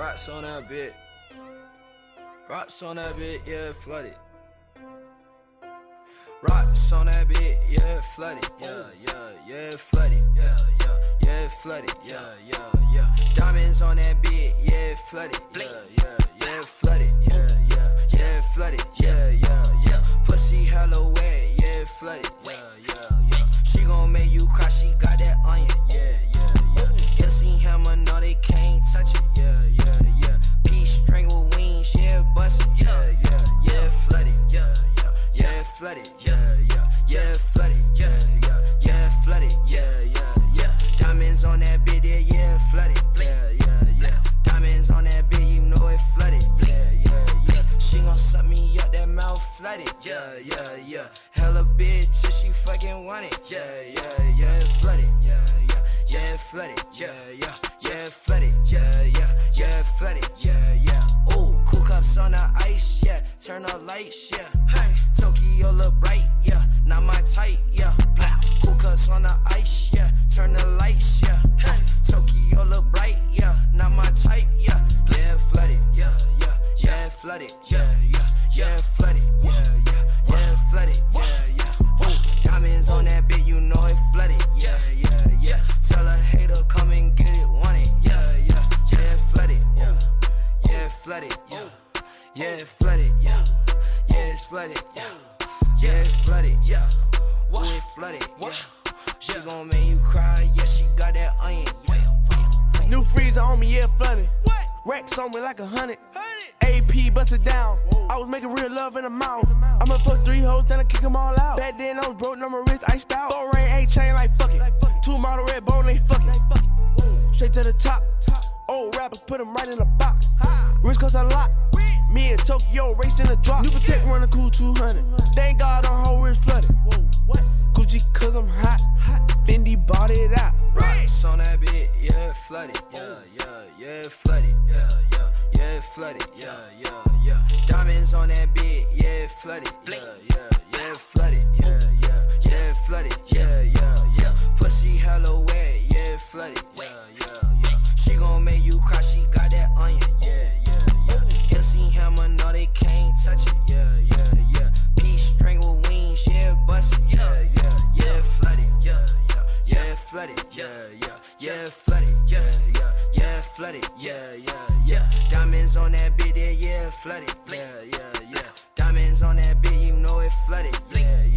Rocks on that bit. Rocks on that bit, yeah, flooded. Rocks on that bit, yeah, flooded. Yeah, yeah, yeah, flooded. Yeah, yeah, yeah, flooded. Yeah, yeah, yeah. Diamonds on that bit, yeah, flooded. Yeah, yeah, yeah, flooded. Yeah, yeah, yeah, flooded. Yeah, yeah, yeah. Pussy hella wet, yeah, flooded. Yeah, yeah, yeah. She gon' make you cry, she got flooded. Yeah, yeah, yeah, flooded. Yeah, yeah, yeah, flooded. Yeah, yeah, yeah. Diamonds on that bit, yeah, yeah, flooded. Yeah, yeah, yeah. Diamonds on that bit, you know it flooded. Yeah, yeah, yeah. She gon' suck me up, that mouth flooded. Yeah, yeah, yeah. Hella bitch, if she fucking want it. Yeah, yeah, yeah, flooded. Yeah, yeah, yeah, flooded. Yeah, yeah, yeah, flooded. Yeah, yeah, yeah, flooded. Yeah, yeah. Ooh, cool cups on the ice. Yeah, turn the lights. Yeah, hey, Tokyo look bright. Yeah, not my type. Yeah. Cool cups on the ice. Yeah, turn the lights. Yeah, hey, Tokyo look bright. Yeah, not my type. Yeah, yeah, flooded. Yeah, yeah, yeah, flooded. Yeah, yeah, yeah, flooded. Yeah, yeah, yeah, flooded. Yeah, yeah. Ooh, diamonds on that bit, you know it flooded. Yeah, yeah, yeah. Tell a hater come and get it, want it. Yeah, yeah, yeah, flooded. Yeah, yeah, flooded. Yeah, yeah, flooded. Yeah, yeah, it's flooded. Yeah, yeah, it's flooded. Yeah, ooh, it flooded. Yeah, she gon' make you cry. Yeah, she got that onion. Yeah. New freezer on me, yeah, flooded. What? Racks on me like a hundred. AP busted down. I was making real love in the mouth. I'ma fuck three hoes, then I kick them all out. Back then I was broke, now my wrist iced out. Four rain, eight chain like fuck it. Two model red bone, they fuck it. Straight to the top. Old rappers put them right in the box. Wrist cost a lot. Me and Tokyo racing the drop. New Protect run a cool 200. Flooded, yeah, yeah, yeah, flooded, yeah, yeah, yeah, flooded, yeah, yeah, yeah. Diamonds on that bit, yeah, flooded, yeah, yeah, yeah, flooded, yeah, yeah, yeah, flooded, yeah, yeah, yeah. Pussy hella wet, yeah, flooded, yeah, flooded, yeah, yeah, yeah, flooded, yeah, yeah, yeah, flooded, yeah, yeah, yeah. Diamonds on that bit, yeah, yeah, flooded, yeah, yeah, yeah. Diamonds on that bit, you know it flooded, yeah, yeah, yeah.